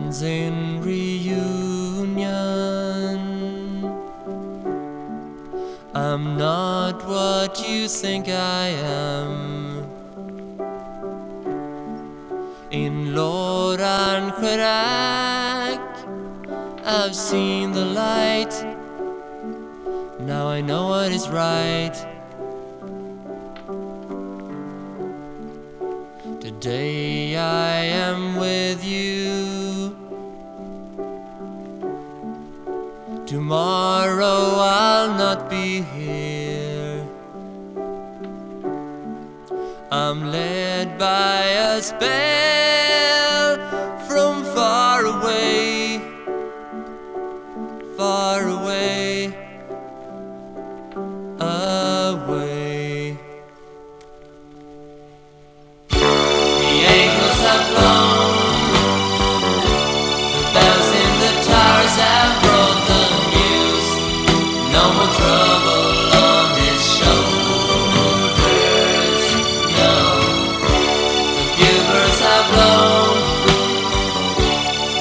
friends in reunion. I'm not what you think I am. In Lord Ancharak, I've seen the light. Now I know what is right. Today I am with you. Tomorrow I'll not be here. I'm led by a spell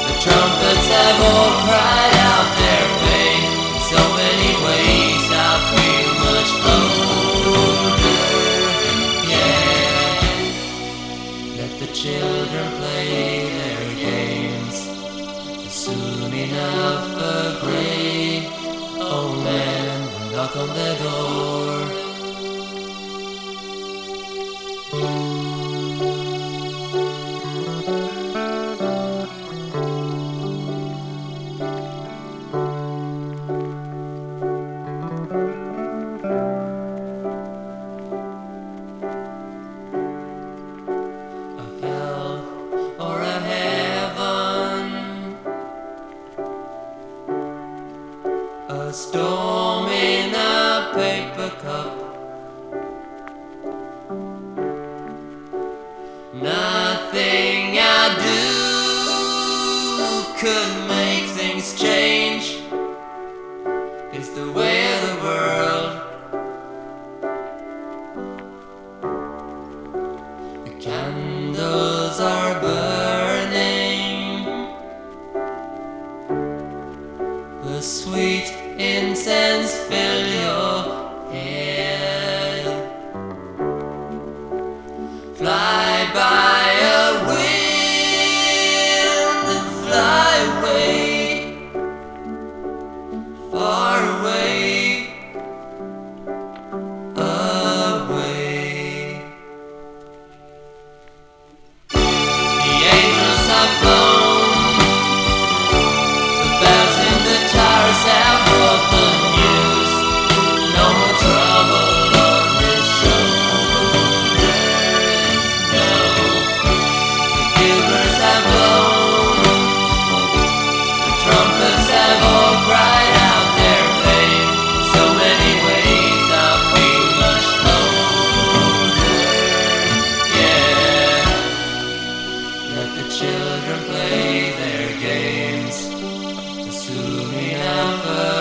the trumpets have all cried out their pain. In so many ways, I feel much older. Yeah. Let the children play their games. Soon enough, a great old man will knock on the door. A cup. Nothing I do could make things change. It's the way of the world. The candles are burning. The sweet incense fill your head. Let the children play their games. Assuming alpha.